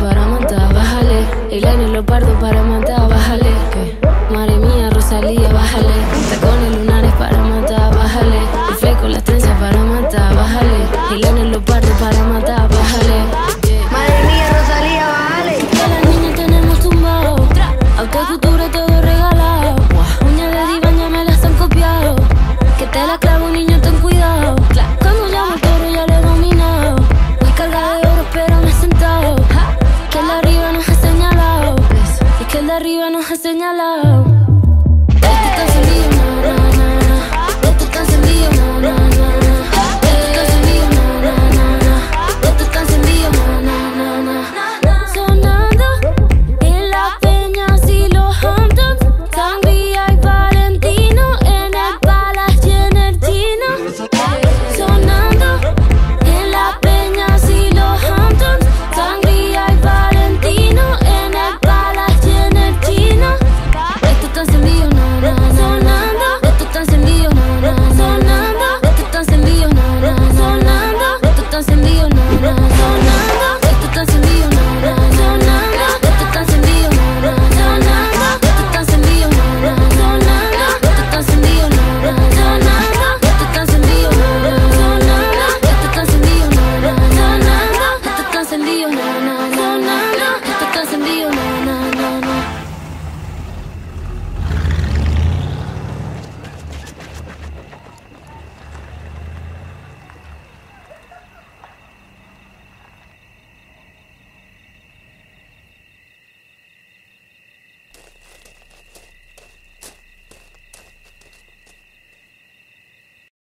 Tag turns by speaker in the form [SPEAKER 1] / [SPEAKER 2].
[SPEAKER 1] para matar, bájale. El año lo pardo para matar, bájale.
[SPEAKER 2] Madre mía, Rosalía.
[SPEAKER 1] arriba nos ha señalado. na na na